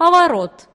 поворот.